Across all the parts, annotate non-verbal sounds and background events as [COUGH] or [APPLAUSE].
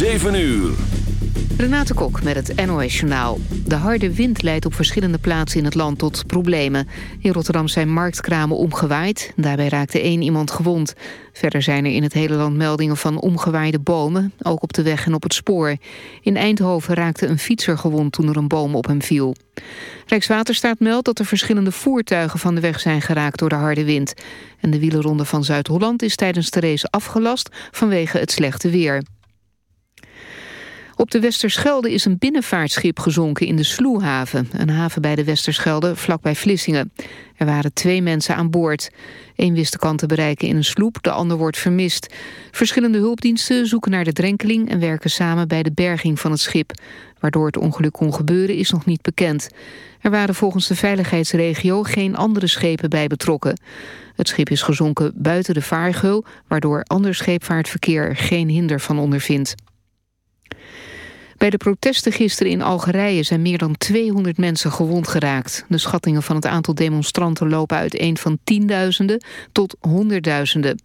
7 uur. Renate Kok met het NOS Journaal. De harde wind leidt op verschillende plaatsen in het land tot problemen. In Rotterdam zijn marktkramen omgewaaid. Daarbij raakte één iemand gewond. Verder zijn er in het hele land meldingen van omgewaaide bomen. Ook op de weg en op het spoor. In Eindhoven raakte een fietser gewond toen er een boom op hem viel. Rijkswaterstaat meldt dat er verschillende voertuigen van de weg zijn geraakt door de harde wind. En de wielerronde van Zuid-Holland is tijdens de race afgelast vanwege het slechte weer. Op de Westerschelde is een binnenvaartschip gezonken in de Sloehaven, een haven bij de Westerschelde vlakbij Vlissingen. Er waren twee mensen aan boord. Eén wist de kant te bereiken in een sloep, de ander wordt vermist. Verschillende hulpdiensten zoeken naar de drenkeling en werken samen bij de berging van het schip. Waardoor het ongeluk kon gebeuren is nog niet bekend. Er waren volgens de veiligheidsregio geen andere schepen bij betrokken. Het schip is gezonken buiten de vaargeul, waardoor ander scheepvaartverkeer er geen hinder van ondervindt. Bij de protesten gisteren in Algerije zijn meer dan 200 mensen gewond geraakt. De schattingen van het aantal demonstranten lopen uiteen van tienduizenden tot honderdduizenden.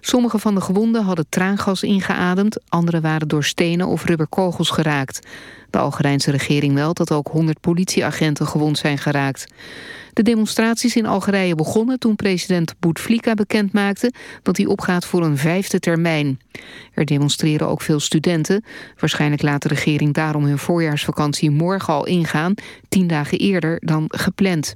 Sommige van de gewonden hadden traangas ingeademd, andere waren door stenen of rubberkogels geraakt. De Algerijnse regering meldt dat ook 100 politieagenten gewond zijn geraakt. De demonstraties in Algerije begonnen toen president Bouteflika bekendmaakte dat hij opgaat voor een vijfde termijn. Er demonstreren ook veel studenten. Waarschijnlijk laat de regering daarom hun voorjaarsvakantie morgen al ingaan, tien dagen eerder dan gepland.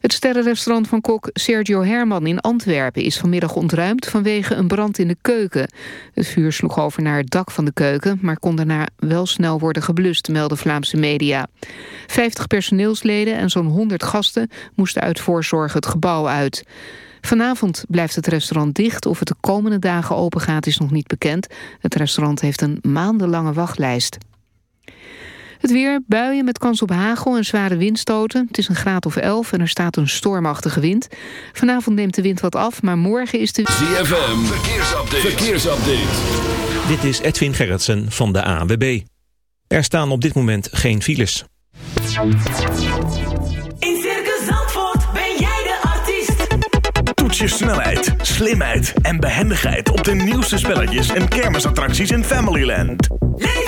Het sterrenrestaurant van kok Sergio Herman in Antwerpen is vanmiddag ontruimd vanwege een brand in de keuken. Het vuur sloeg over naar het dak van de keuken, maar kon daarna wel snel worden geblust, melden Vlaamse media. Vijftig personeelsleden en zo'n 100 gasten moesten uit voorzorg het gebouw uit. Vanavond blijft het restaurant dicht. Of het de komende dagen open gaat is nog niet bekend. Het restaurant heeft een maandenlange wachtlijst. Het weer, buien met kans op hagel en zware windstoten. Het is een graad of 11 en er staat een stormachtige wind. Vanavond neemt de wind wat af, maar morgen is de... ZFM, verkeersupdate. verkeersupdate. Dit is Edwin Gerritsen van de AWB. Er staan op dit moment geen files. In Circus Zandvoort ben jij de artiest. Toets je snelheid, slimheid en behendigheid op de nieuwste spelletjes en kermisattracties in Familyland. Leef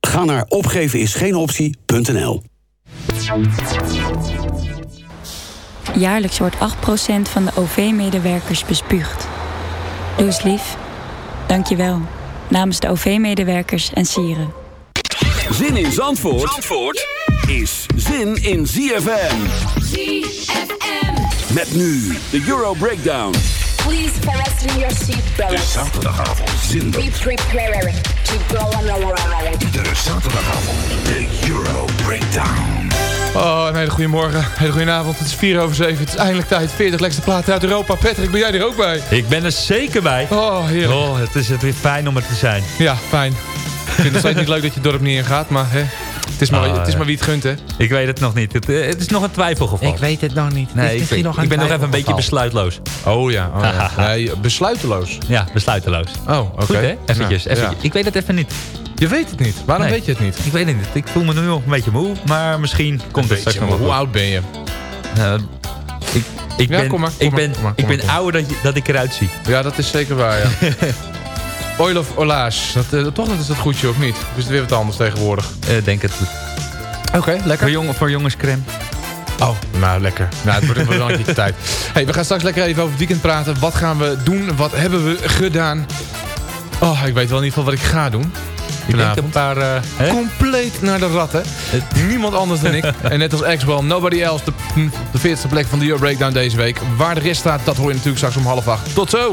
Ga naar opgevenisgeenoptie.nl Jaarlijks wordt 8% van de OV-medewerkers bespuugd. Doe eens lief. Dank je wel. Namens de OV-medewerkers en sieren. Zin in Zandvoort, Zandvoort is zin in ZFM. ZFM. Met nu de Euro Breakdown. Please fasten your seatbelts. De zaterdagavond zinder. Be prepared De zaterdagavond, de Euro Breakdown. Oh, een hele goede morgen, hele goede avond. Het is 4 over 7. Het is eindelijk tijd. 40 lekkerste platen uit Europa. Patrick, ben jij er ook bij? Ik ben er zeker bij. Oh, heerlijk. Oh, het is het weer fijn om er te zijn. Ja, fijn. Ik vind het steeds niet leuk dat je het dorp niet ingaat, maar hè, het, is maar, Ah, het is ja. maar wie het gunt, hè? Ik weet het nog niet. Het, eh, het is nog een twijfelgeval. Ik weet het nog niet. Nee, ik, weet- nog ik ben nog even een beetje besluitloos. Oh ja, oh, ja. [LAUGHS] Nee, besluiteloos. Ja, besluiteloos. Oh, oké. Goed hè? Eventjes, Ja, eventjes. ja. Ik weet het even niet. Je weet het niet. Waarom Nee. weet je het niet? Ik weet het niet. Ik voel me nu nog een beetje moe, maar misschien komt het straks nog wel Hoe oud ben je? Eh, ik, ik Ja, ben, kom maar, kom ik maar, ben, kom maar, ik ben ouder dat, je- dat ik eruit zie. Ja, dat is zeker waar, ja. [LAUGHS] Oil of Olage. Dat, eh, toch dat is dat goedje of niet? Of is het weer wat anders tegenwoordig? Eh, denk het goed. Oké, lekker. Voor, jong, voor jongenscreme. Oh, nou lekker. Nou, het wordt een beetje tijd. Hey, we gaan straks lekker even over het weekend praten. Wat gaan we doen? Wat hebben we gedaan? Oh, ik weet wel in ieder geval wat ik ga doen. Ik denk een paar... eh, hè? Compleet naar de ratten. Niemand anders dan ik. [LAUGHS] En net als Axwell, nobody else. De, de 40ste plek van de Euro Breakdown deze week. Waar de rest staat, dat hoor je natuurlijk straks om half acht. Tot zo!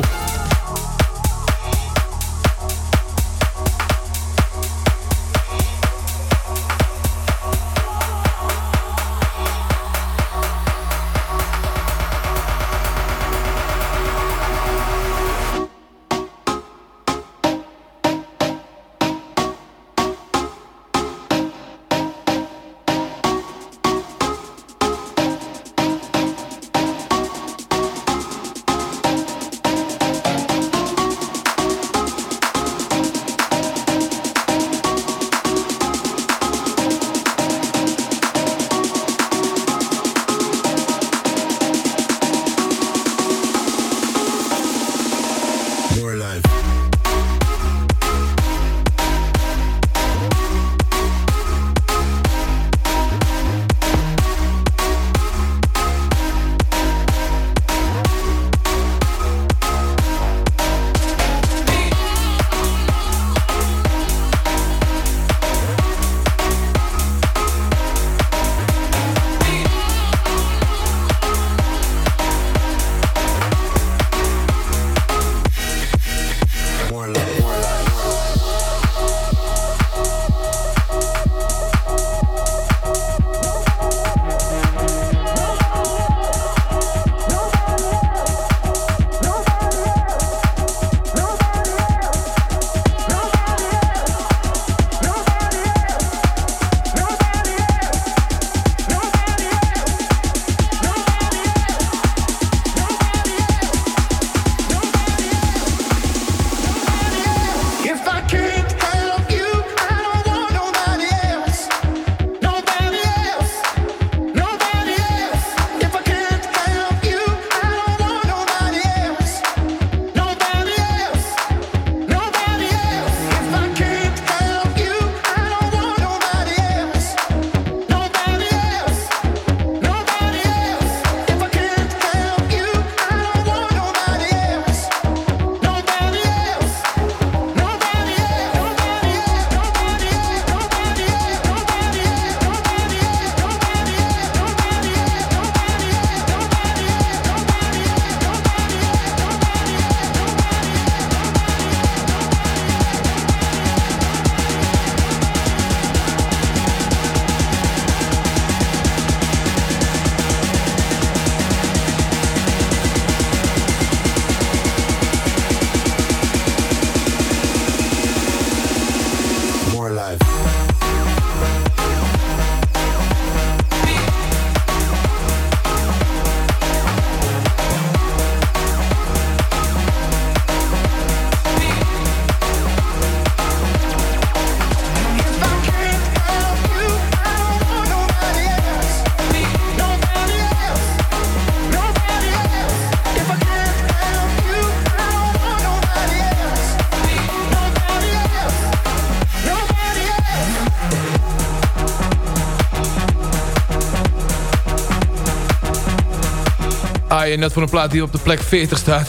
Ah, en net voor een plaat die op de plek 40 staat.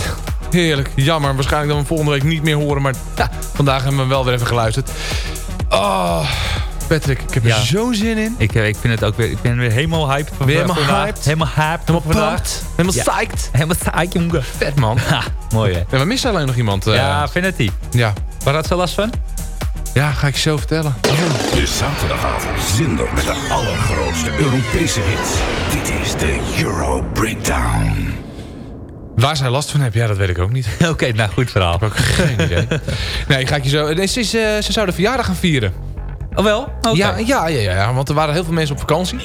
Heerlijk, jammer. Waarschijnlijk dat we hem volgende week niet meer horen. Maar ja, vandaag hebben we hem wel weer even geluisterd. Oh, Patrick, ik heb Ja. er zo'n zin in. Ik, eh, ik vind het ook weer... Ik ben weer helemaal hyped van Ben je helemaal vandaag. hyped? Helemaal hyped. Helemaal pumped. Helemaal Ja. psyched. Helemaal psyched, jongen. Vet, man. [LAUGHS] Ha, mooi, hè? Ja, we missen alleen nog iemand. eh, ja, Vanity. ja. Waar had ze last van? Ja, ga ik je zo vertellen. De zaterdagavond zender met de allergrootste Europese hits. Dit is de Euro Breakdown. Waar zij last van heeft, ja, dat weet ik ook niet. [LAUGHS] Oké, nou goed verhaal. Ik heb ook geen idee. Nee, ga ik je zo... Nee, ze, is, eh, ze zou de verjaardag gaan vieren. Oh wel? Ja, ja, ja, ja, ja, want er waren heel veel mensen op vakantie.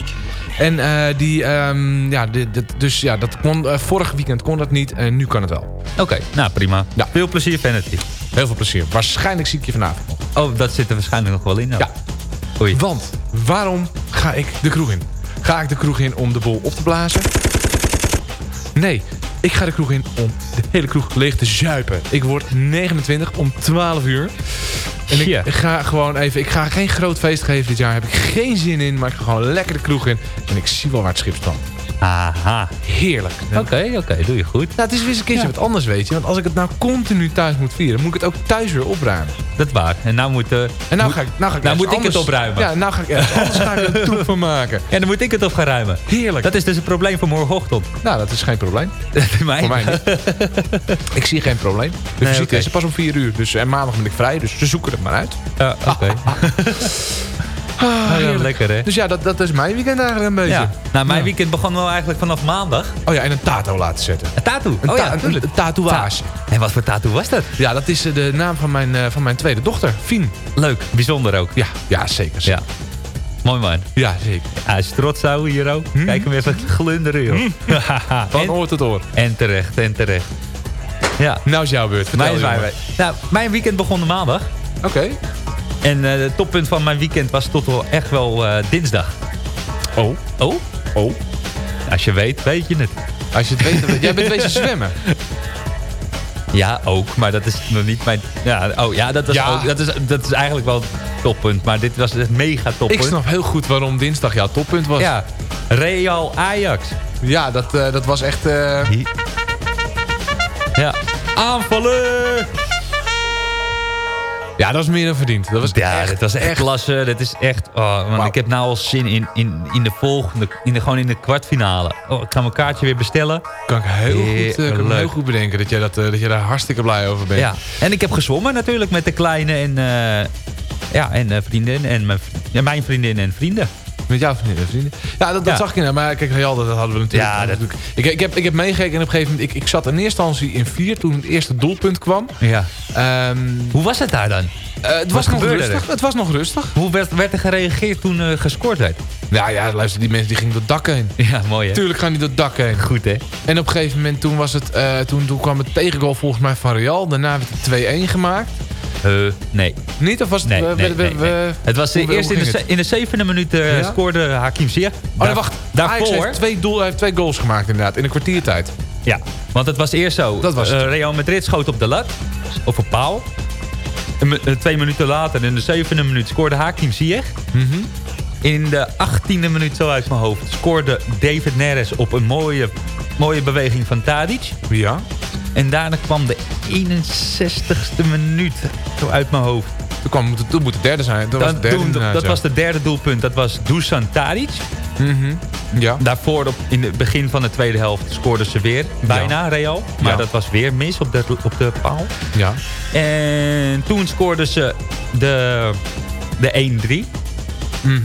En eh, die, ehm, ja, dit- dit- dus ja, dat kon, eh, vorig weekend kon dat niet en nu kan het wel. Oké, nou prima. Ja. Veel plezier, Vanity. Heel veel plezier. Waarschijnlijk zie ik je vanavond nog. Oh, dat zit er waarschijnlijk nog wel in. nou. Ja. Oei. Want waarom ga ik de kroeg in? Ga ik de kroeg in om de bol op te blazen? Nee, ik ga de kroeg in om de hele kroeg leeg te zuipen. Ik word 29 om 12 uur. En ik, ga gewoon even... Ik ga geen groot feest geven dit jaar. Heb ik geen zin in. Maar ik ga gewoon lekker de kroeg in. En ik zie wel waar het schip staat. Aha. Heerlijk. Oké, oké, doe je goed. Nou, het is weer eens een keertje Ja. wat anders, weet je. Want als ik het nou continu thuis moet vieren... moet ik het ook thuis weer opruimen. Dat waar. En nou moet... eh, En nou moet- ga ik, nou ga ik nou moet ik het opruimen. Ja, nou ga ik ergens anders ga ik een [LAUGHS] troep van maken. Ja, dan moet ik het op gaan ruimen. Heerlijk. Dat is dus een probleem voor morgenochtend. Nou, dat is geen probleem. [LAUGHS] Mij? Voor mij niet. ik zie geen probleem. De Nee, visite is er pas om 4 uur. Dus, en maandag ben ik vrij, dus ze zoeken het maar uit. Ja, oké. [LAUGHS] Ah, ja, lekker hè? Dus ja, dat, dat is mijn weekend eigenlijk een beetje. Ja. Nou, mijn Ja. weekend begon wel eigenlijk vanaf maandag. Oh ja, en een tato laten zetten. Een tattoo. Een, oh ta- ja, natuurlijk. een tatoeage. En wat voor tattoo was dat? Ja, dat is eh, de naam van mijn, eh, van mijn tweede dochter, Fien. Leuk, bijzonder ook. Ja, ja zeker. Ja. Mooi man. Ja, zeker. Hij is trots zo hier ook. Kijk hem even glunderen joh. [LAUGHS] Van en, oor tot oor. en terecht, en terecht. Ja, Nou is jouw beurt. Vertel mijn, nou, mijn weekend begon de maandag. Oké. En eh, het toppunt van mijn weekend was tot wel echt wel eh, dinsdag. Oh. Oh? Oh. Als je weet, weet je het. Als je het weet, dan- jij bent wezen [LAUGHS] zwemmen. Ja, ook. Maar dat is nog niet mijn... Ja, oh, ja, dat, was Ja. Ook, dat, is, dat is eigenlijk wel het toppunt. Maar dit was het mega toppunt. Ik snap heel goed waarom dinsdag jouw toppunt was. Ja, Real Ajax. Ja, dat, eh, dat was echt... eh, Ja. Aanvallen! Ja, dat was meer dan verdiend. Dat was Ja, echt, dit was echt, klasse. Dit is echt... Oh, man. Ik heb nou al zin in, in, in de volgende... In de, gewoon in de kwartfinale. Oh, ik ga mijn kaartje weer bestellen. Kan ik heel, goed, eh, kan heel goed bedenken dat jij, dat, eh, dat jij daar hartstikke blij over bent. Ja. En ik heb gezwommen natuurlijk met de kleine en... eh, ja, en vriendin en mijn, ja, mijn vriendin en vrienden. Met jouw vriendin en vrienden. Ja, dat, dat Ja. zag je nou. Maar kijk, Real, dat hadden we natuurlijk. Ja, dat- natuurlijk. Ik, ik, heb, ik heb meegekeken en op een gegeven moment... Ik, ik zat in eerste instantie in vier toen het eerste doelpunt kwam. Ja. Ehm, Hoe was het daar dan? Eh, het was nog rustig. Het was nog rustig. Hoe werd, werd er gereageerd toen eh, gescoord werd? Ja, ja, luister, die mensen die gingen door het dak heen. Ja, mooi hè? Tuurlijk gaan die door het dak heen. Goed hè? En op een gegeven moment toen, was het, eh, toen, toen kwam het tegengoal volgens mij van Real. Daarna werd het 2-1 gemaakt. Eh, nee. Niet? Of was het... Nee, we- nee, we- nee, we- nee. Het was hoe- eerst hoe in de, het? in de zevende minuut Ja? scoorde Hakim Ziyech. Oh, nee, wacht. Ajax Daarvoor... heeft twee, doel, hij heeft twee goals gemaakt inderdaad. In een kwartiertijd. Ja, want het was eerst zo. Dat was Real Madrid schoot op de lat. Of op paal. En eh, twee minuten later, in de zevende minuut, scoorde Hakim Ziyech. Mhm. In de achttiende minuut, zo uit mijn hoofd, scoorde David Neres op een mooie, mooie beweging van Tadic. Ja. En daarna kwam de 61ste minuut, zo uit mijn hoofd. Toen, kwam, toen moet het derde zijn. Dat was het derde toen- inderdaad, dat ja. was de derde doelpunt, dat was Dusan Tadic. Mhm. Ja. Daarvoor, op, in het begin van de tweede helft, scoorden ze weer bijna Real. Maar Ja. dat was weer mis op de, op de paal. Ja. En toen scoorden ze de, de 1-3. Mhm.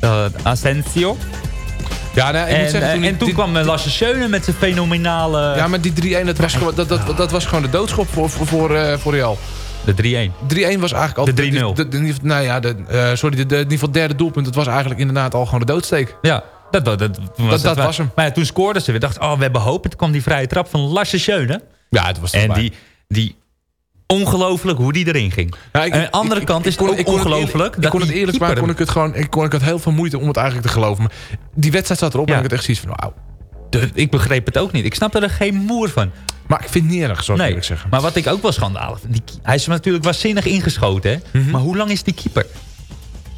Eh, Asensio. Ja, ik en moet zeggen, eh, toen, en toen die- kwam eh, Lasse Schöne met zijn fenomenale... Ja, maar die 3-1, dat was, gewoon, dat, dat, dat was gewoon de doodschop voor, voor, voor, voor Real. De 3-1. 3-1 was eigenlijk al... De 3-0. de- de- de- Nou ja, de, eh, sorry, de, de, in ieder geval derde doelpunt. Dat was eigenlijk inderdaad al gewoon de doodsteek. Ja, dat, dat, dat, was, Dat- dat was hem. Maar ja, toen scoorden ze weer. dachten, oh, we hebben hoop. Het kwam die vrije trap van Lasse Schöne. Ja, het was En die, die ongelooflijk hoe die erin ging. Ja, ik- Aan de andere ik- kant is ik het ook ongelooflijk. Ik kon het eerlijk maar kon ik het gewoon... Ik, kon, ik had heel veel moeite om het eigenlijk te geloven. Maar die wedstrijd zat erop Ja. en ik had echt zoiets van... Wauw. De- ik begreep het ook niet. Ik snapte er geen moer van. Maar ik vind het niet erg, zou ik Nee, eerlijk zeggen. maar wat ik ook wel schandalig vind. Hij is natuurlijk waanzinnig ingeschoten. Hè? Mhm. Maar hoe lang is die keeper?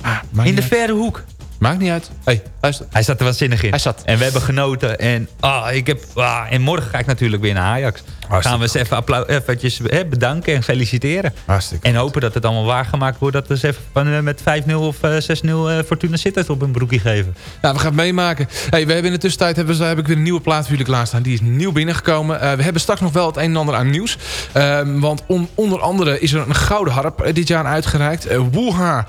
Ah, In de uit. verre hoek. Maakt niet uit. hey, luister. Hij zat er waanzinnig in. Hij zat. En we hebben genoten. En, ah, ik heb, ah, en morgen ga ik natuurlijk weer naar Ajax. Gaan we ze even eventjes hè, bedanken en feliciteren. Hartstikke en hopen dat het allemaal waargemaakt wordt. Dat we ze even eh, met 5-0 of eh, 6-0 Fortuna Sittard op een broekje geven. Nou, we gaan het meemaken. Hey, we hebben in de tussentijd hebben, we, heb ik weer een nieuwe plaat voor jullie klaarstaan. Die is nieuw binnengekomen. We hebben straks nog wel het een en ander aan nieuws. Ehm, want onder andere is er een gouden harp dit jaar uitgereikt. Uh, Woeha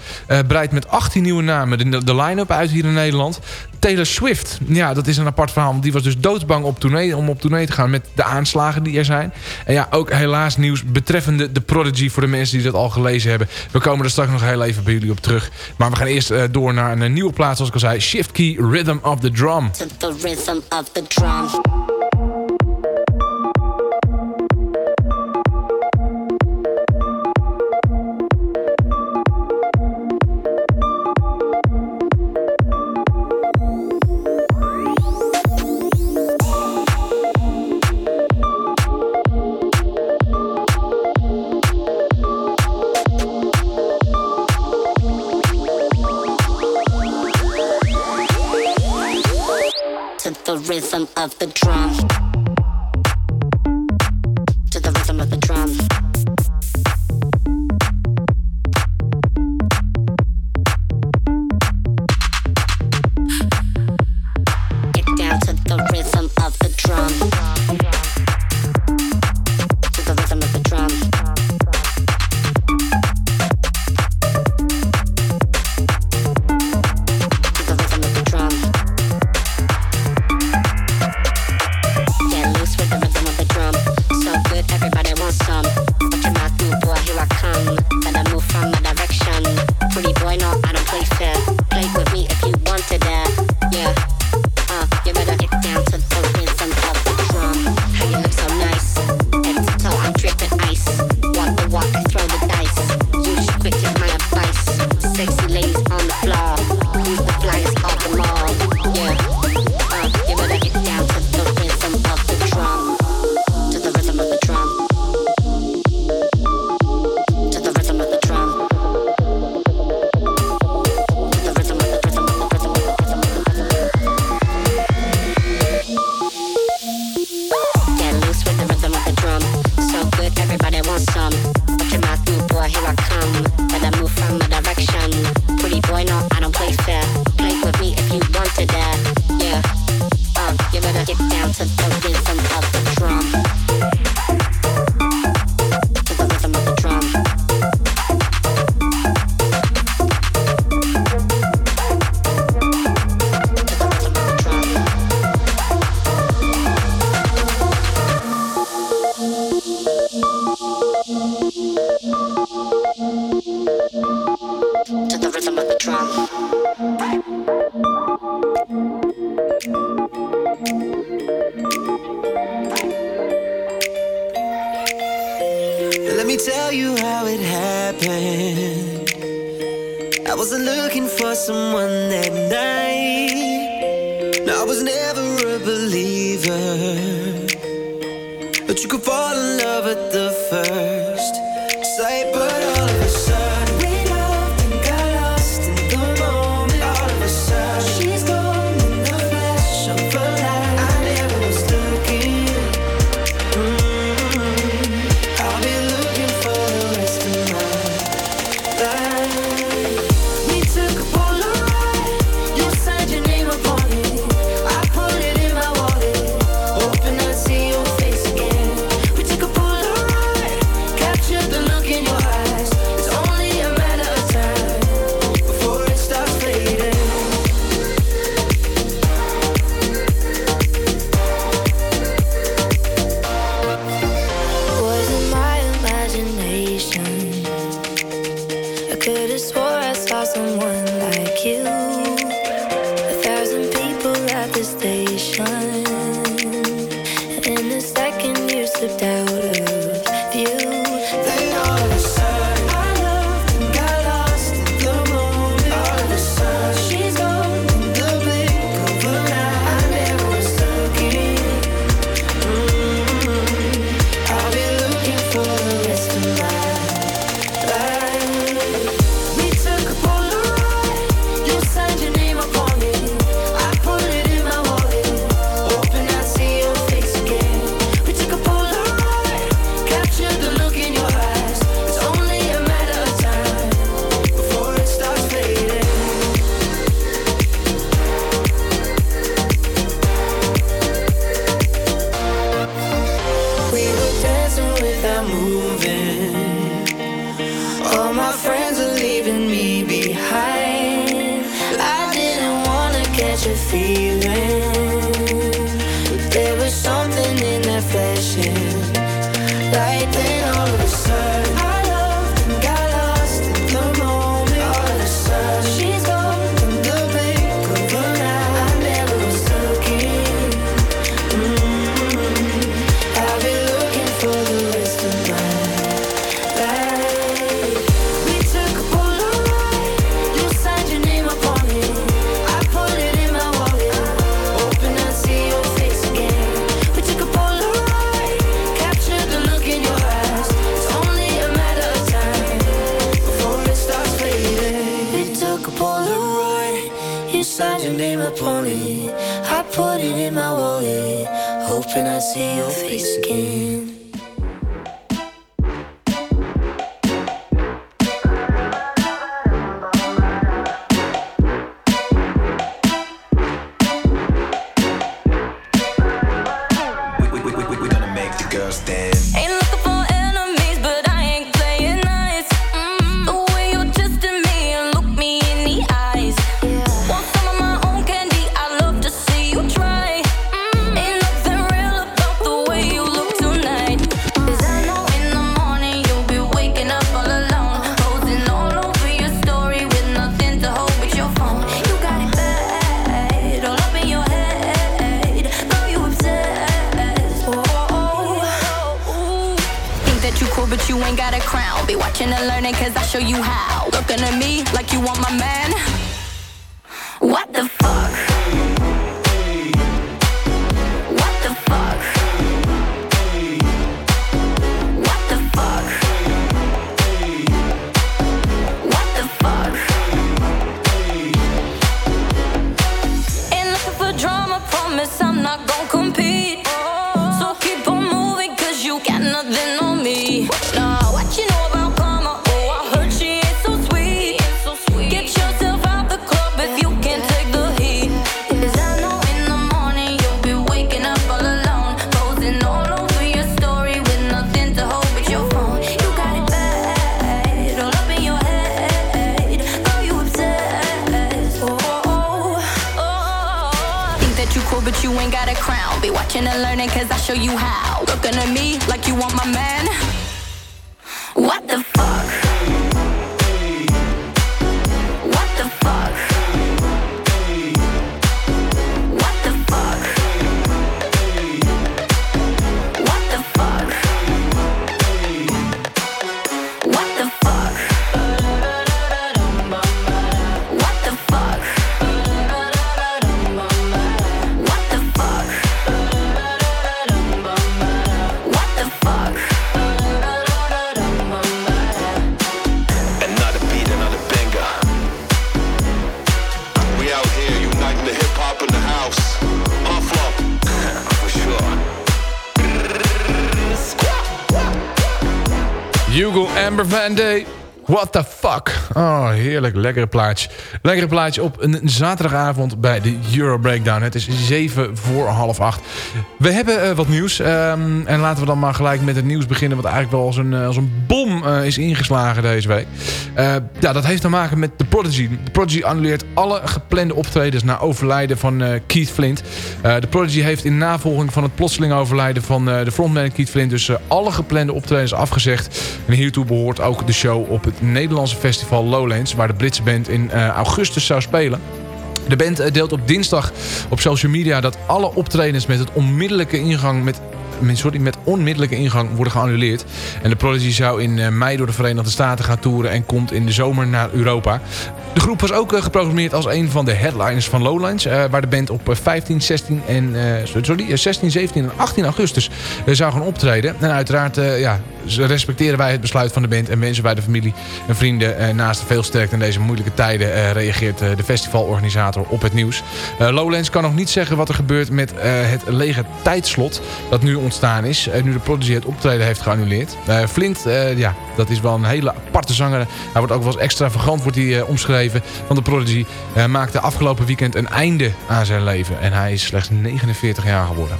breidt met 18 nieuwe namen de, de line-up uit hier in Nederland. Taylor Swift, ja, dat is een apart verhaal. Die was dus doodsbang op tournee, om op tournee te gaan met de aanslagen die er zijn en ja, ook helaas nieuws betreffende de Prodigy voor de mensen die dat al gelezen hebben. We komen er straks nog heel even bij jullie op terug. Maar we gaan eerst eh, door naar een nieuwe plaats, zoals ik al zei. Shift Key, Rhythm of the Drum. The rhythm of the drum. of the drum. Hoping I'd see your face again. You ain't got a crown. Be watching and learning, cause I show you how. Looking at me like you want my man. Mandy, What the Oh, heerlijk. Lekkere plaatje. Lekkere plaatje op een zaterdagavond bij de Euro Breakdown. Het is 7 voor half 8. We hebben eh, wat nieuws. ehm, en laten we dan maar gelijk met het nieuws beginnen... wat eigenlijk wel als een, eh, als een bom eh, is ingeslagen deze week. Ja, dat heeft te maken met The Prodigy. The Prodigy annuleert alle geplande optredens... na overlijden van Keith Flint. The Prodigy heeft in navolging van het plotseling overlijden... van de frontman Keith Flint... dus alle geplande optredens afgezegd. En hiertoe behoort ook de show op het Nederlandse festival Lowlands... waar de Britse band in eh, augustus zou spelen. De band eh, deelt op dinsdag op social media dat alle optredens met het onmiddellijke ingang met sorry, met onmiddellijke ingang worden geannuleerd. En de Prodigy zou in eh, mei door de Verenigde Staten gaan toeren en komt in de zomer naar Europa. De groep was ook geprogrammeerd als een van de headliners van Lowlands. waar de band op eh, 15, 16 en sorry, eh, 16, 17 en 18 augustus zou gaan optreden. En uiteraard ja, respecteren wij het besluit van de band en wensen wij de familie en vrienden eh, naast veel sterkte in deze moeilijke tijden eh, reageert eh, de festivalorganisator op het nieuws. Lowlands kan nog niet zeggen wat er gebeurt met het lege tijdslot dat nu ontstaan is. nu de Prodigy het optreden heeft geannuleerd. Flint, ja, dat is wel een hele aparte zanger. Hij wordt ook wel eens extravagant wordt hij, omschreven. Want de Prodigy maakte afgelopen weekend een einde aan zijn leven. En hij is slechts 49 jaar geworden.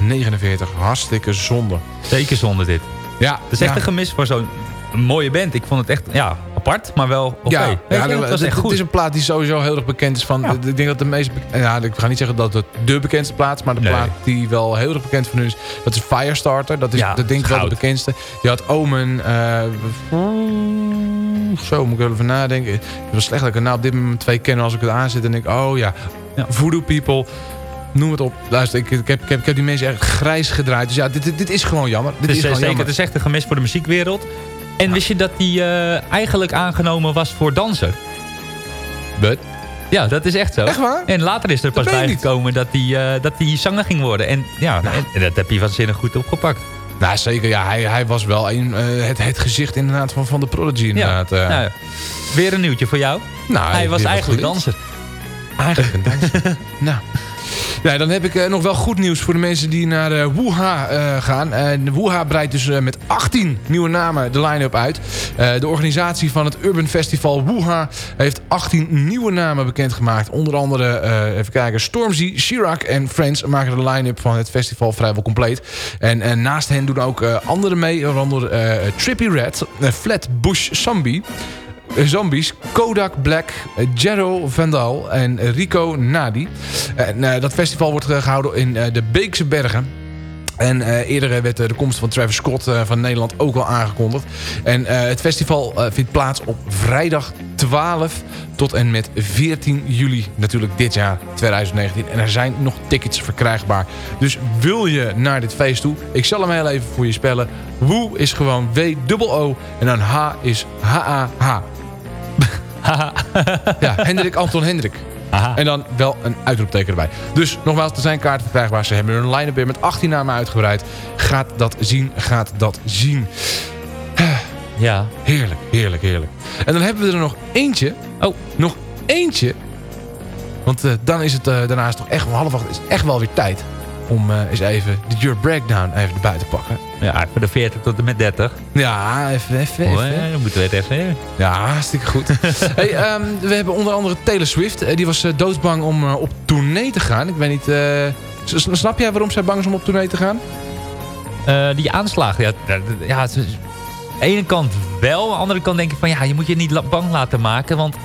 49, hartstikke zonde. Zeker zonde dit. Ja, Het is echt ja. een gemis voor zo'n mooie band. Ik vond het echt, ja, apart, maar wel oké. Ja, Weet ja, het het, echt het goed. is een plaat die sowieso heel erg bekend is. Van, Ik denk dat de meest... Ja, ik ga niet zeggen dat het de bekendste plaat is, maar de Nee. plaat die wel heel erg bekend van hun is, dat is Firestarter. Dat is, Ja, dat denk ik wel de bekendste. Je had Omen. eh, zo, moet ik even nadenken. Het was slecht dat ik er nou op dit moment twee kennen als ik het aanzet. En denk, oh ja, Voodoo People. Noem het op. Luister, ik, ik, heb, ik, heb, ik heb die mensen echt grijs gedraaid. Dus ja, dit, dit, dit is gewoon jammer. Dit is, is eh, gewoon zeker, jammer. het is echt een gemis voor de muziekwereld. En wist je dat die eh, eigenlijk aangenomen was voor danser? Wat? Ja, dat is echt zo. Echt waar? En later is er pas bijgekomen dat die, eh, dat die zanger ging worden. En ja, en dat heb je waanzinnig goed opgepakt. Nou, zeker. Ja, hij, hij was wel een, het, het gezicht inderdaad van, van de Prodigy. Inderdaad. eh. Nou, weer een nieuwtje voor jou. Nou, hij was eigenlijk danser. Eigenlijk een danser. [LAUGHS] nou. Ja, dan heb ik eh, nog wel goed nieuws voor de mensen die naar eh Wuha eh, gaan. En Wuha breidt dus met 18 nieuwe namen de line-up uit. De organisatie van het Urban Festival Wuha heeft 18 nieuwe namen bekendgemaakt. Onder andere, even kijken, Stormzy, Chirac en Friends maken de line-up van het festival vrijwel compleet. En, en naast hen doen ook anderen mee, waaronder Trippy Red, Flatbush Zombie... Eh, Zombies, Kodak Black, eh, Jero Vandal en Rico Nadi. En, eh, dat festival wordt eh, gehouden in eh, de Beekse Bergen. En eh, eerder werd eh, de komst van Travis Scott eh, van Nederland ook al aangekondigd. En eh, het festival eh, vindt plaats op vrijdag 12 tot en met 14 juli natuurlijk dit jaar 2019. En er zijn nog tickets verkrijgbaar. Dus wil je naar dit feest toe? Ik zal hem heel even voor je spellen. Woe is gewoon W-O-O en dan H is H-A-H. [LAUGHS] ja, Hendrik Anton Hendrik. En dan wel een uitroepteken erbij. Dus nogmaals, er zijn kaarten verkrijgbaar. Ze hebben hun line-up weer met 18 namen uitgebreid. Gaat dat zien, gaat dat zien. Ja. Heerlijk, heerlijk, heerlijk. En dan hebben we er nog eentje. Oh, nog eentje. Want eh, dan is het eh, daarnaast toch echt om half acht is echt wel weer tijd. Om eh, eens even de Your Breakdown even erbij te pakken. Ja, voor de 40 tot en met 30. Ja, even, even, even. Oh, ja, dan moeten we het even... Ja, hartstikke goed. [LAUGHS] hey, ehm, we hebben onder andere Taylor Swift. Eh, die was eh, doodsbang om eh, op tournee te gaan. Ik weet niet... s- snap jij waarom zij bang is om op tournee te gaan? Die aanslagen, ja, ja, aan de ene kant wel. Aan de andere kant denk ik van ja, je moet je niet bang laten maken. Want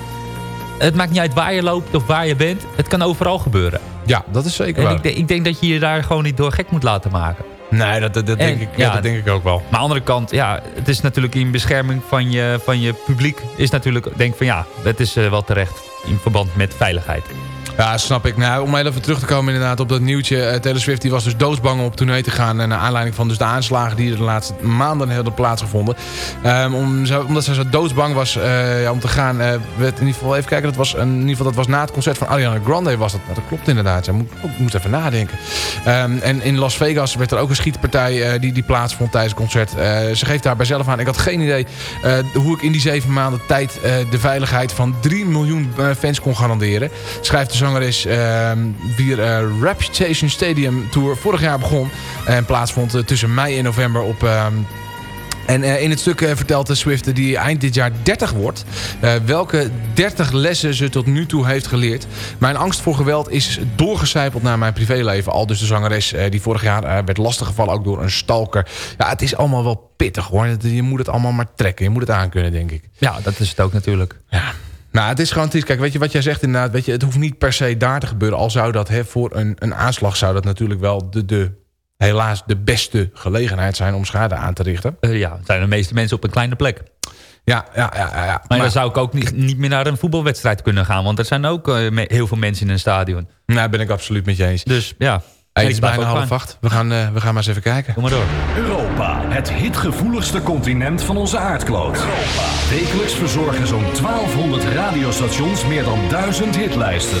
het maakt niet uit waar je loopt of waar je bent. Het kan overal gebeuren. Ja, dat is zeker En waar. ik, ik denk dat je je daar gewoon niet door gek moet laten maken. Nee, dat, dat, dat denk, En, ik, ja, dat denk ik ook wel. Maar aan de andere kant, ja, het is natuurlijk in bescherming van je, van je publiek. Is natuurlijk, denk van ja, dat is eh, wel terecht in verband met veiligheid. Ja, snap ik. Nou, om even terug te komen inderdaad op dat nieuwtje. eh, Taylor Swift die was dus doodsbang om op tournee te gaan. En naar aanleiding van dus de aanslagen die er de laatste maanden hadden plaatsgevonden. Ehm, om, omdat zij zo doodsbang was eh, ja, om te gaan. eh, in ieder geval even kijken. Dat was, in ieder geval, dat was na het concert van Ariana Grande was dat. Nou, dat klopt inderdaad. Ja, moet, moet even nadenken. Ehm, en in Las Vegas werd er ook een schietpartij die, die plaatsvond tijdens het concert. Ze geeft daarbij zelf aan. Ik had geen idee hoe ik in die zeven maanden tijd de veiligheid van 3 miljoen fans kon garanderen. Schrijft de zangeres ehm wie eh Reputation Stadium Tour vorig jaar begon. En plaatsvond eh, tussen mei en november op... ehm, en eh, in het stuk vertelt de Swift die eind dit jaar 30 wordt... welke 30 lessen ze tot nu toe heeft geleerd. Mijn angst voor geweld is doorgecijpeld naar mijn privéleven. Al dus de zangeres die vorig jaar werd lastiggevallen ook door een stalker. Ja, het is allemaal wel pittig hoor. Je moet het allemaal maar trekken. Je moet het aankunnen, denk ik. Ja, dat is het ook natuurlijk. Ja. Nou, het is gewoon, het is, kijk, weet je wat jij zegt inderdaad, weet je, het hoeft niet per se daar te gebeuren. Al zou dat, hè, voor een, een aanslag zou dat natuurlijk wel de, de, helaas de beste gelegenheid zijn om schade aan te richten. Eh, ja, het zijn de meeste mensen op een kleine plek. Ja, ja, ja. ja, ja. Maar, dan zou ik ook niet, niet meer naar een voetbalwedstrijd kunnen gaan. Want er zijn ook eh, heel veel mensen in een stadion. Nou, ben ik absoluut met je eens. Dus ja. Hey, het is bijna half acht. We gaan, eh, we gaan maar eens even kijken. Kom maar door. Europa, het hitgevoeligste continent van onze aardkloot. Wekelijks verzorgen zo'n 1200 radiostations meer dan 1000 hitlijsten.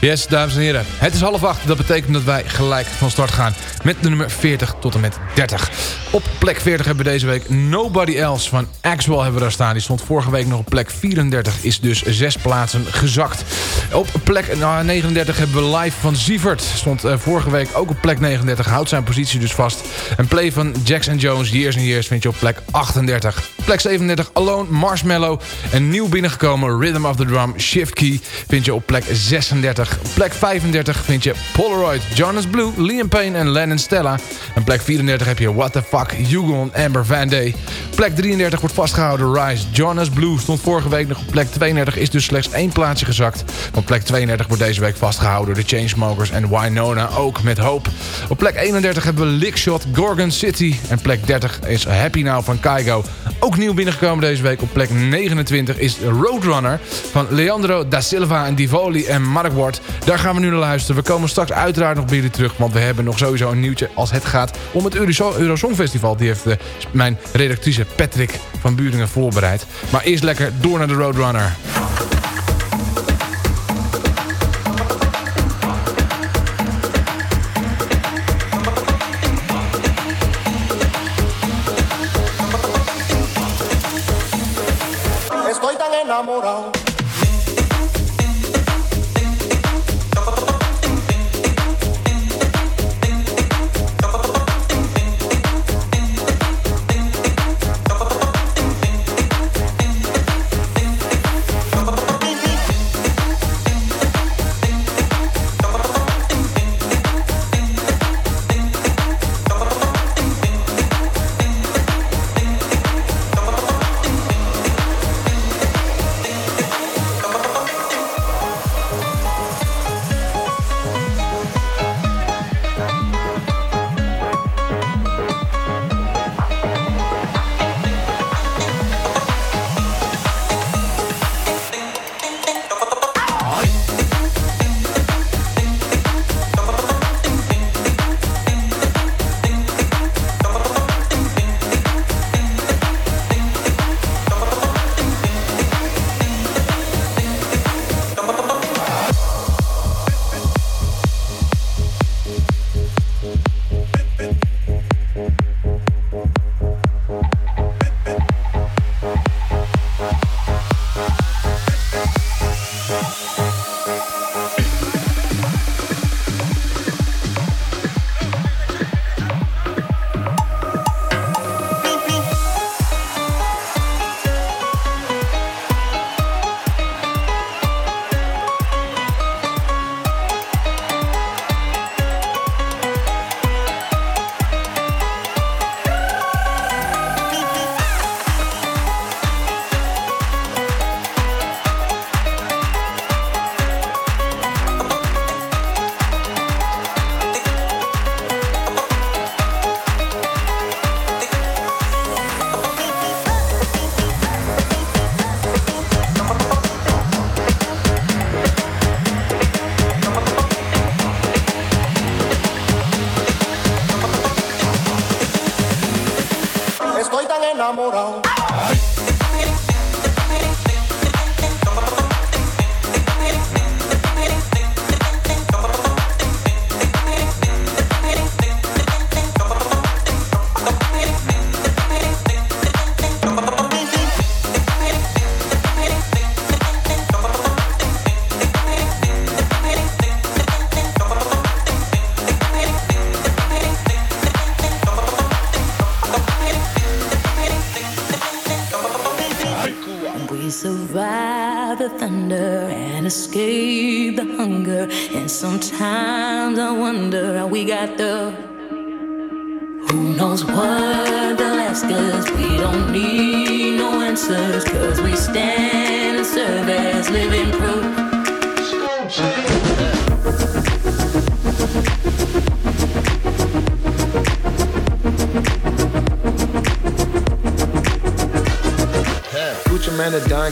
Yes, dames en heren. Het is half acht. Dat betekent dat wij gelijk van start gaan met de nummer 40 tot en met 30. Op plek 40 hebben we deze week Nobody Else van Axwell hebben we daar staan. Die stond vorige week nog op plek 34. Is dus zes plaatsen gezakt. Op plek nou, 39 hebben we Live van Sievert. Stond eh, vorige week ook op plek 39. Houdt zijn positie dus vast. En play van Jackson Jones, Years and Years, vind je op plek 38. Plek 37 Alone, Marshmallow. En nieuw binnengekomen Rhythm of the Drum, Shift Key, vind je op plek 36. Plek 35 vind je Polaroid, Jonas Blue, Liam Payne en Lennon Stella. En plek 34 heb je What the Fuck, Hugo en Amber Van Day. Plek 33 wordt vastgehouden Rise, Jonas Blue. Stond vorige week nog op plek 32, is dus slechts één plaatsje gezakt. Want plek 32 wordt deze week vastgehouden door de Chainsmokers en Winona ook met hoop. Op plek 31 hebben we Lickshot, Gorgon City. En plek 30 is Happy Now van Kaigo. Ook nieuw binnengekomen deze week. Op plek 29 is Roadrunner van Leandro da Silva en Divoli en Mark Ward. Daar gaan we nu naar luisteren. We komen straks uiteraard nog bij jullie terug. Want we hebben nog sowieso een nieuwtje als het gaat om het Euroso- Eurosong Festival. Die heeft eh, mijn redactrice Patrick van Buringen voorbereid. Maar eerst lekker door naar de Roadrunner.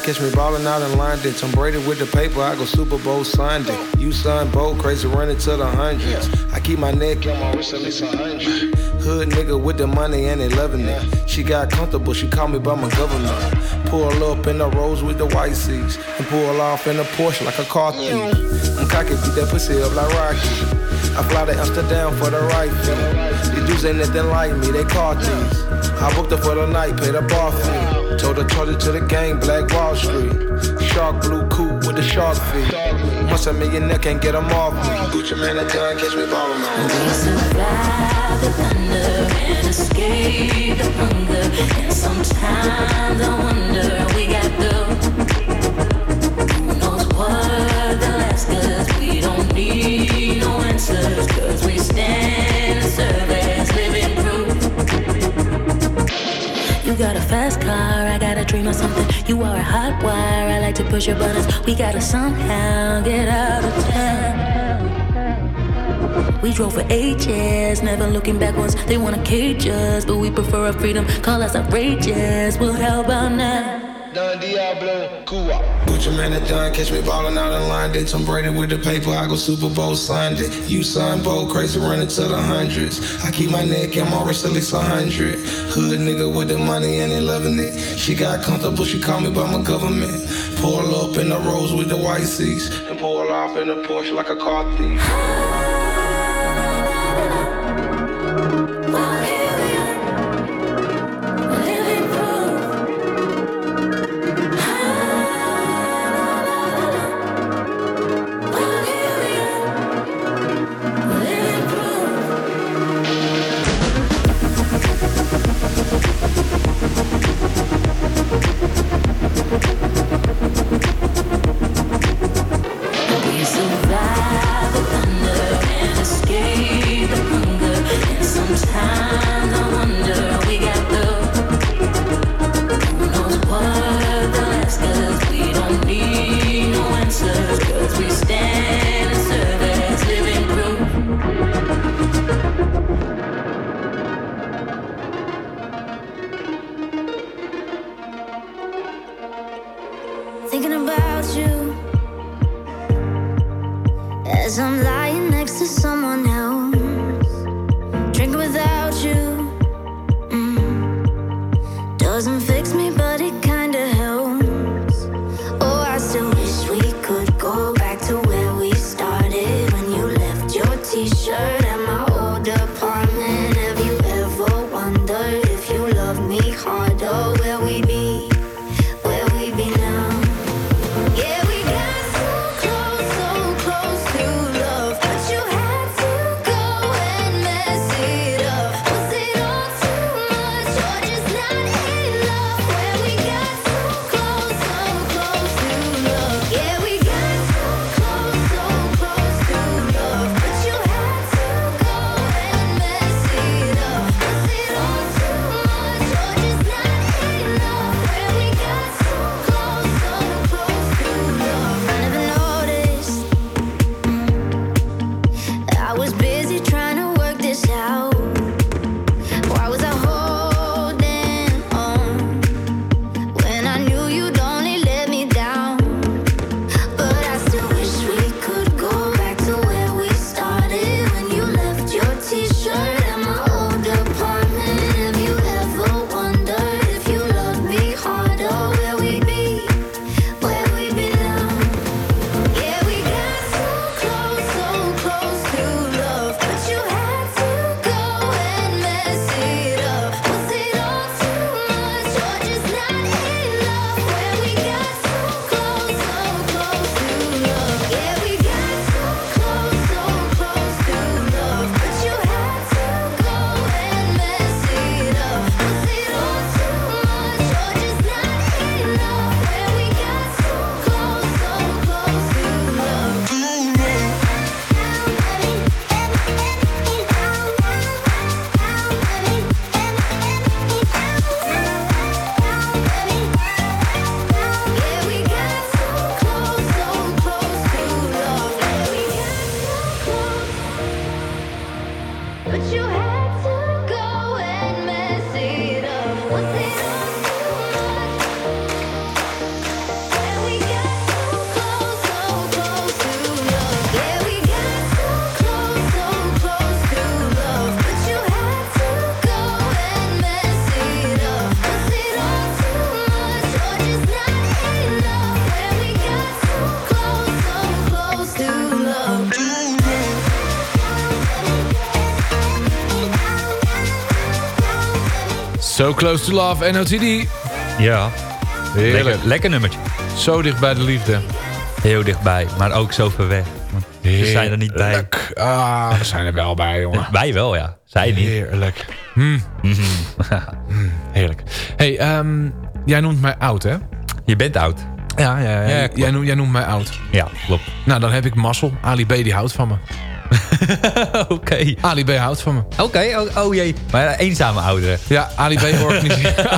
Catch me ballin' out in London. Tom Brady with the paper, I go Super Bowl Sunday. You son, bold, crazy, running to the hundreds. I keep my neck on my wrist at least a hundred. Hood nigga with the money and they loving it. She got comfortable, she called me by my government. Pull up in the rose with the white seats. And pull off in a Porsche like a car thief. I'm cocky, beat that pussy up like Rocky. I fly to Amsterdam for the right fee. These dudes ain't nothing like me, they caught these. I booked her for the night, paid a bar fee. Told her, charge it to the gang, Black Wall Street. Shark blue coupe with the shark feet. Must a millionaire can't get them off me. Gucci man, that time catch me ballin' on. Of something. You are a hot wire, I like to push your buttons. We gotta somehow get out of town. We drove for ages, never looking backwards. They wanna cage us, but we prefer our freedom. Call us outrageous. Well, how about now? That done catch me ballin' out in line. They Tom Brady with the paper, I go Super Bowl Sunday. You son, bold, crazy, running to the hundreds. I keep my neck and my wrist at least a hundred. Hood nigga with the money and they loving it. She got comfortable, she called me by my government. Pull up in the rose with the white seats. And pull off in a Porsche like a car thief. Cause I'm like So Close to Love, NOTD. Ja. Heerlijk. Lekker, lekker nummertje. Zo dicht bij de liefde. Heel dichtbij, maar ook zo ver weg. We zijn er niet bij. Heerlijk. Ah, we zijn er wel bij, jongen. [LAUGHS] Wij wel, ja. Zij niet. Heerlijk. Hm. [LAUGHS] Hm, Heerlijk. hey, ehm, jij noemt mij oud, hè? Je bent oud. Ja, ja, ja. Ja, jij, noemt, jij noemt mij oud. Ja, klopt. Nou, dan heb ik mazzel. Ali B die houdt van me. [LAUGHS] Oké. Ali B houdt van me. Oké, oh, oh jee. Maar eenzame ouderen. Ja, Ali B organiseert,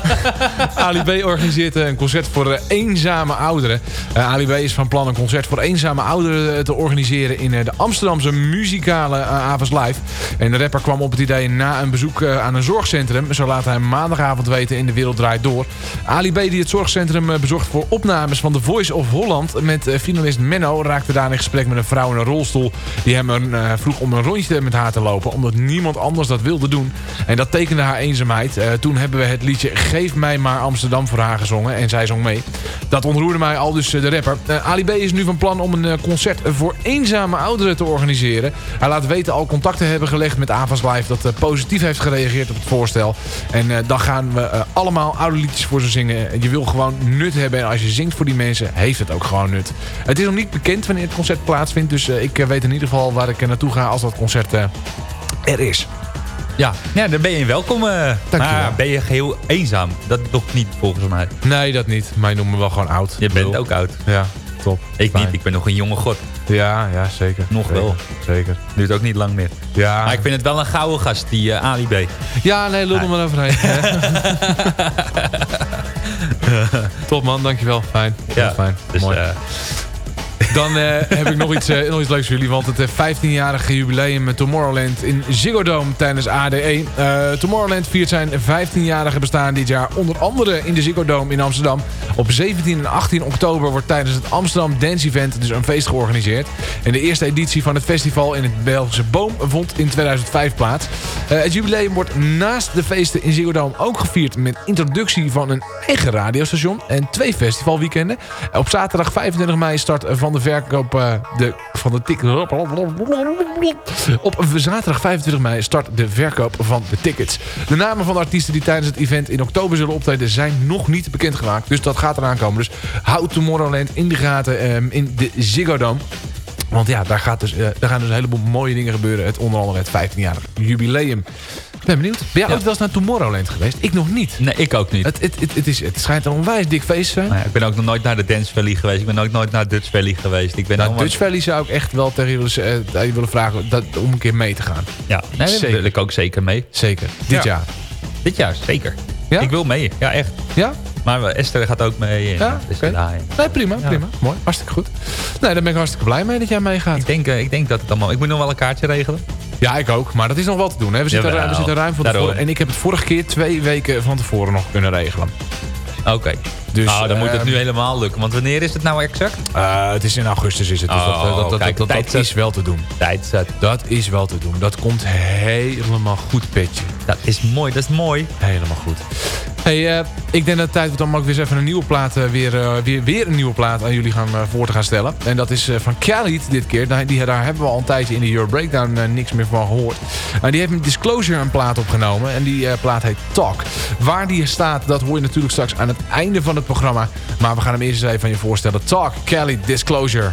[LAUGHS] Ali B organiseert eh, een concert voor eh, eenzame ouderen. Eh, Ali B is van plan een concert voor eenzame ouderen te organiseren in de Amsterdamse muzikale eh, Avonds Live. En de rapper kwam op het idee na een bezoek aan een zorgcentrum. Zo laat hij maandagavond weten in De Wereld Draait Door. Ali B die het zorgcentrum bezocht voor opnames van The Voice of Holland met finalist Menno raakte daar in gesprek met een vrouw in een rolstoel die hem eh, vroeg om een rondje met haar te lopen omdat niemand anders dat wilde doen. En dat tekende haar eenzaamheid. Eh, toen hebben we het liedje Geef mij maar Amsterdam voor haar gezongen en zij zong mee. Dat ontroerde mij al dus eh, de rapper. Ali B is nu van plan om een concert voor eenzame ouderen te organiseren. Hij laat weten al contacten hebben gelegd met Avas Live dat positief heeft gereageerd op het voorstel. En dan gaan we allemaal oude liedjes voor ze zingen. En Je wil gewoon nut hebben en als je zingt voor die mensen heeft het ook gewoon nut. Het is nog niet bekend wanneer het concert plaatsvindt. Dus ik weet in ieder geval waar ik naartoe ga als dat concert eh, er is. Ja, ja daar ben je welkom. eh maar ben je geheel eenzaam? Dat toch niet, volgens mij. Nee, dat niet. Maar je noemt me wel gewoon oud. Je bent ook oud. Ja, top. Ik Fijn. niet, ik ben nog een jonge god. Ja, ja, zeker. Nog Zeker, wel. Zeker. Duurt ook niet lang meer. Ja. Maar ik vind het wel een gouden gast, die eh, Ali B. Ja, nee, lul er maar overheen. [LAUGHS] [LAUGHS] Top man, dankjewel. Fijn. Ja, fijn. dus, Mooi. Dan eh, heb ik nog iets, eh, nog iets leuks voor jullie. Want het eh, 15-jarige jubileum met Tomorrowland in Ziggo Dome tijdens AD1. Eh, Tomorrowland viert zijn 15-jarige bestaan dit jaar. Onder andere in de Ziggo Dome in Amsterdam. Op 17 en 18 oktober wordt tijdens het Amsterdam Dance Event dus een feest georganiseerd. En de eerste editie van het festival in het Belgische Boom vond in 2005 plaats. Eh, het jubileum wordt naast de feesten in Ziggo Dome ook gevierd met introductie van een eigen radiostation en twee festivalweekenden. Op zaterdag 25 mei start van de verkoop eh, de, van de tickets. Op zaterdag 25 mei start de verkoop van de tickets. De namen van de artiesten die tijdens het event in oktober zullen optreden zijn nog niet bekendgemaakt. Dus dat gaat eraan komen. Dus houd Tomorrowland in de gaten ehm, in de Ziggo Dome. Want ja, daar, gaat dus, eh, daar gaan dus een heleboel mooie dingen gebeuren. Het, onder andere het 15-jarig jubileum. Ben benieuwd. Ben jij ooit wel eens naar Tomorrowland geweest? Ik nog niet. nee, ik ook niet. Het, het, het, het, is, het schijnt een onwijs dik feest te zijn. Nou ja, ik ben ook nog nooit naar de Dance Valley geweest. Ik ben ook nooit naar Dutch Valley geweest. Ik ben Nou, allemaal- Dutch Valley zou ik echt wel tegen tegen je willen vragen dat, om een keer mee te gaan. Ja, nee, daar Zeker. wil ik ook zeker mee. Zeker. Dit Ja. jaar. Dit jaar, zeker. Ja? Ik wil mee, ja echt. Ja? Maar Esther gaat ook mee. en, Ja? daarheen. Nee, prima, Ja. prima. Mooi. Hartstikke goed. Nee, daar ben ik hartstikke blij mee dat jij meegaat. Ik denk, eh, ik denk dat het allemaal... Ik moet nog wel een kaartje regelen. Ja, ik ook. Maar dat is nog wel te doen. Hè. We, zitten, ruim- we zitten ruim van tevoren. En ik heb het vorige keer twee weken van tevoren nog kunnen regelen. Oké. Dus, nou, dan moet het ehm, nu helemaal lukken. Want wanneer is het nou exact? Eh, het is in augustus is het. Dus Oh, dat, dat, dat, kijk, dat, dat is wel te doen. Tijd zat. Dat is wel te doen. Dat komt helemaal goed, Petje. Dat is mooi, dat is mooi. Helemaal goed. Hey, eh, ik denk dat het tijd wordt om ook weer even een nieuwe plaat, eh, weer, eh, weer, weer een nieuwe plaat aan jullie gaan, voor te gaan stellen. En dat is van Khalid dit keer. Daar, die, daar hebben we al een tijdje in de Euro Breakdown niks meer van gehoord. Maar die heeft met Disclosure een plaat opgenomen. En die plaat heet Talk. Waar die staat, dat hoor je natuurlijk straks aan het einde van het programma. Maar we gaan hem eerst eens even aan je voorstellen. Talk, Khalid, Disclosure.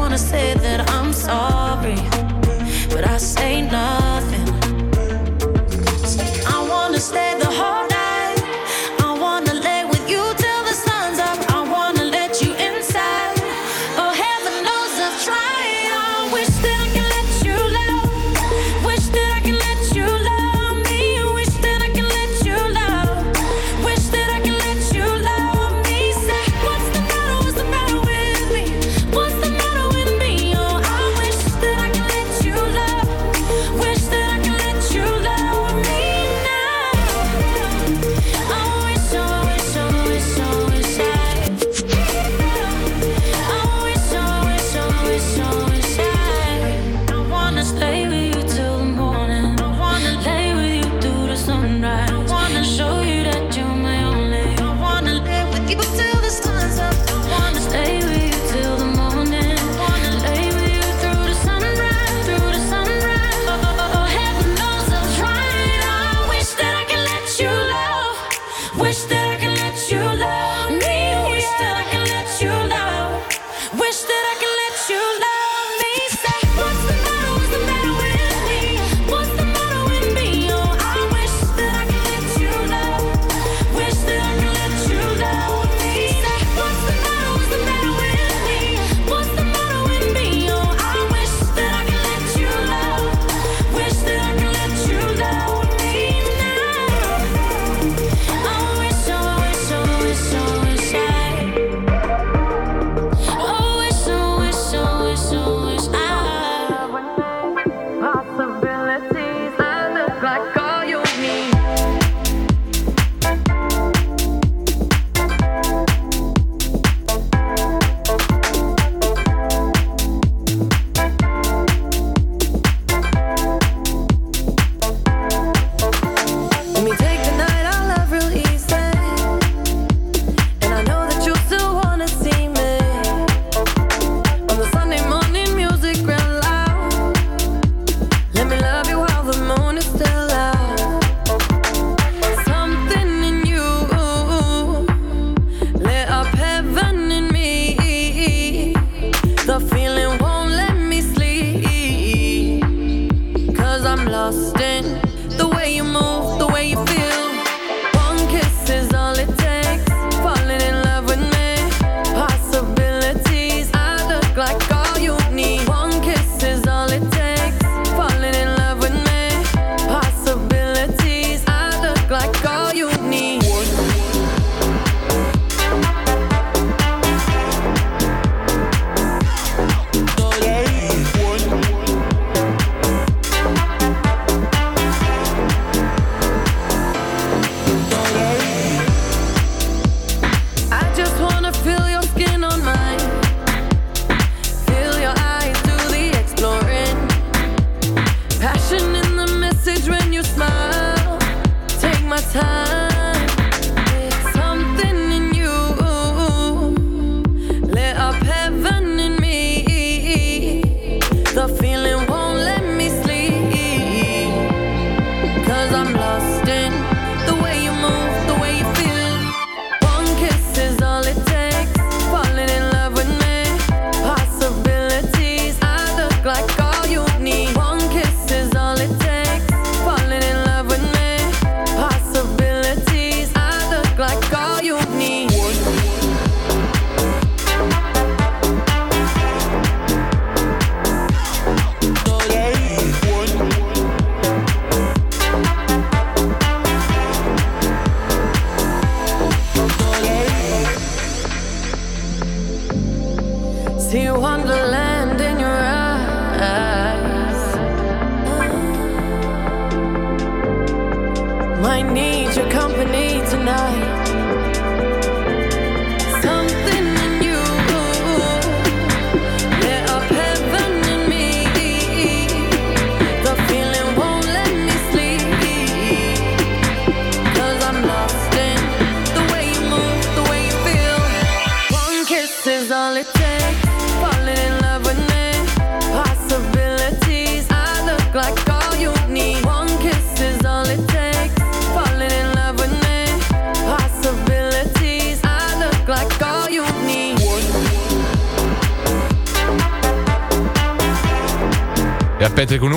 wanna say that I'm sorry, but I say nothing.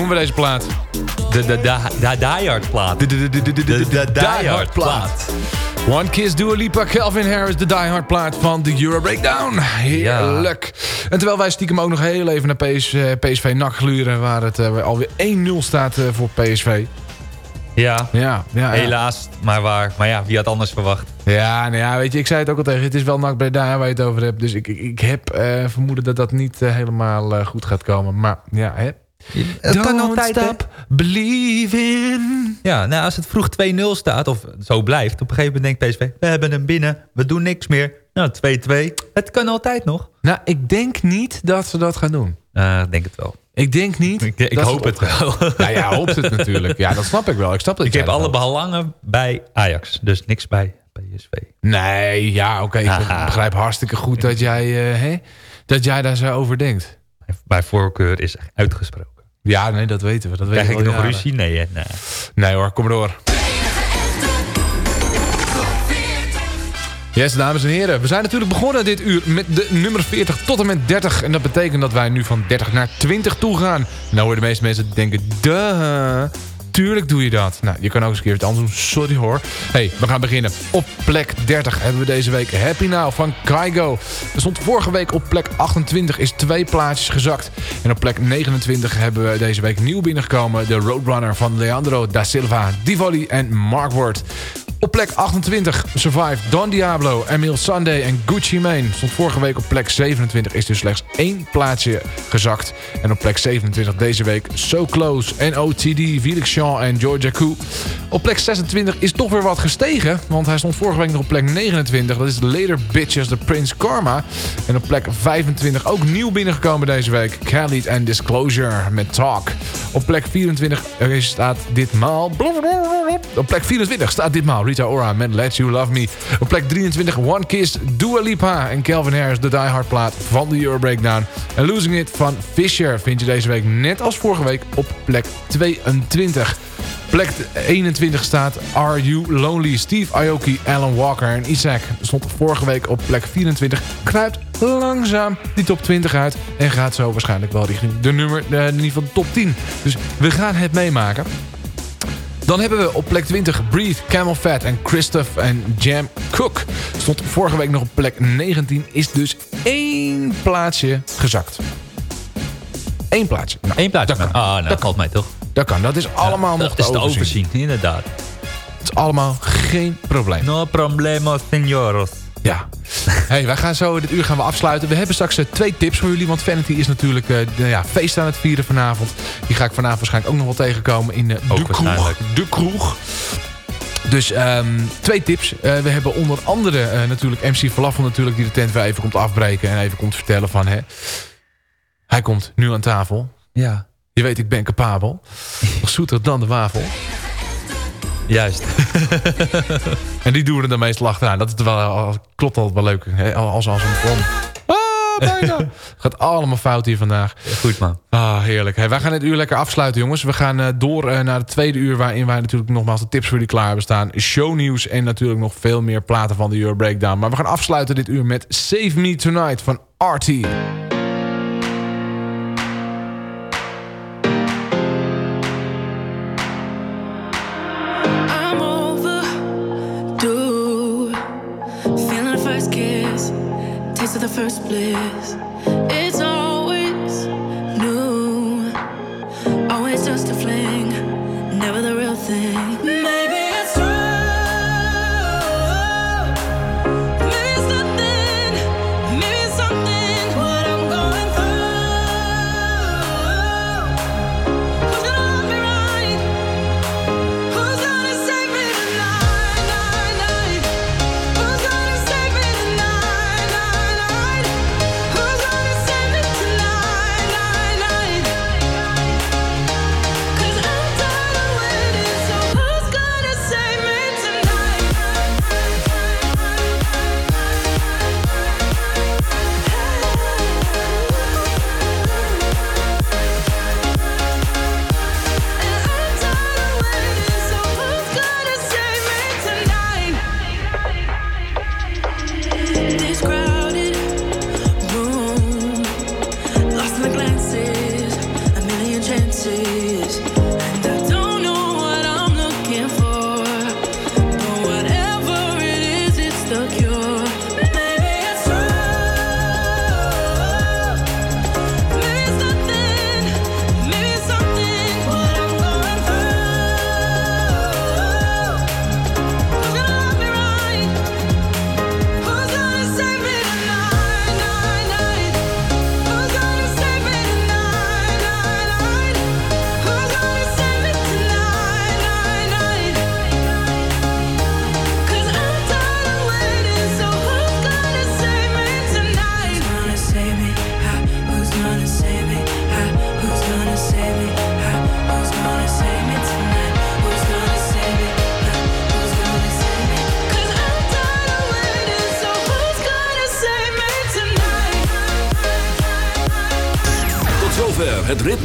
Noemen we deze plaat? De, de, de, de Die Hard plaat. De, de, de, de, de, de, de Die Hard plaat. One Kiss, Dua Lipa, Calvin Harris, de Die Hard plaat van de Euro Breakdown. Heerlijk. En terwijl wij stiekem ook nog heel even naar PS, eh, PSV NAC gluren... waar het eh, alweer 1-0 staat eh, voor PSV. Ja, Ja, ja, ja. helaas, maar waar. Maar ja, wie had anders verwacht? Ja, nou ja, weet je, ik zei het ook al tegen. Het is wel NAC Breda waar je het over hebt. Dus ik, ik, ik heb vermoeden dat dat niet helemaal goed gaat komen. Maar ja, hè. Het kan altijd, stop believing. Ja, nou, als het vroeg 2-0 staat, of zo blijft... op een gegeven moment denkt PSV, we hebben hem binnen, we doen niks meer. Nou, 2-2, het kan altijd nog. Nou, ik denk niet dat ze dat gaan doen. Eh, Ik denk het wel. Ik denk niet. Ik, hoop het wel. Nou ja, hoopt het natuurlijk. Ja, dat snap ik wel. Ik snap dat Ik heb alle belangen bij Ajax, dus niks bij PSV. Nee, ja, oké. ik begrijp hartstikke goed dat jij, eh, hè, dat jij daar zo over denkt. Bij voorkeur is uitgesproken. Ja, nee, dat weten we. Dat Krijg weten ik we nog ruzie? Nee, hè? nee. Nee hoor, kom maar door. Yes, dames en heren. We zijn natuurlijk begonnen dit uur met de nummer 40 tot en met 30. En dat betekent dat wij nu van 30 naar 20 toe gaan. Nou horen de meeste mensen denken, duh, tuurlijk doe je dat. Nou, je kan ook eens een keer het anders doen. Sorry hoor. hey, we gaan beginnen. Op plek 30 hebben we deze week Happy Now van Kaigo. Er stond vorige week op plek 28, is twee plaatjes gezakt. En op plek 29 hebben we deze week nieuw binnengekomen. De Roadrunner van Leandro da Silva, Divoli en Mark Ward. Op plek 28 Survive Don Diablo, Emil Sunday en Gucci Mane. Stond vorige week op plek 27, is dus slechts één plaatsje gezakt. En op plek 27 deze week So Close, NOTD, Felix Jean en Georgia Koo. Op plek 26 is toch weer wat gestegen, want hij stond vorige week nog op plek 29. Dat is Later Bitches, de Prince Karma. En op plek 25 ook nieuw binnengekomen deze week. Khalid en Disclosure met Talk. Op plek 24 staat ditmaal... Op plek 24 staat ditmaal Rita Ora met Let You Love Me. Op plek 23 One Kiss, Dua Lipa en Calvin Harris, de Die Hard plaat van de Euro Breakdown. En Losing It van Fisher vind je deze week net als vorige week op plek 22. Plek 21 staat Are You Lonely? Steve Aoki, Alan Walker en Isaac. Stond vorige week op plek 24. Kruipt langzaam die top 20 uit. En gaat zo waarschijnlijk wel richting de nummer, eh, in ieder geval de top 10. Dus we gaan het meemaken. Dan hebben we op plek 20 Breathe, Camel Fat en Christoph en Jam Cook. Stond vorige week nog op plek 19. Is dus één plaatsje gezakt. Eén plaatsje. Nou, Eén plaatsje. Dat kan. Ah, nou, dat valt mij toch. Dat kan. Dat is allemaal nog Dat is te overzien, inderdaad. Het is allemaal geen probleem. No problemo, senioros. Ja. Hey, wij gaan zo dit uur gaan we afsluiten. We hebben straks eh, twee tips voor jullie. Want Vanity is natuurlijk eh, de, ja, feest aan het vieren vanavond. Die ga ik vanavond waarschijnlijk ook nog wel tegenkomen in eh, de kroeg. De kroeg. Dus ehm, twee tips. Eh, we hebben onder andere eh, natuurlijk MC Falafel natuurlijk... die de tent weer even komt afbreken en even komt vertellen van... Hè, hij komt nu aan tafel. Ja. Je weet, ik ben capabel. Nog zoeter dan de wafel. Juist. [LAUGHS] En die doen er dan meestal achteraan. Dat is wel, klopt altijd wel leuk. Hè? Als, als een bom. Ah, bijna. [LAUGHS] Gaat allemaal fout hier vandaag. Goed man. Ah, heerlijk. Hey, wij gaan dit uur lekker afsluiten, jongens. We gaan eh, door eh, naar het tweede uur... waarin wij natuurlijk nogmaals de tips voor jullie klaar hebben staan. Shownieuws en natuurlijk nog veel meer platen van de Euro Breakdown. Maar we gaan afsluiten dit uur met Save Me Tonight van Artie.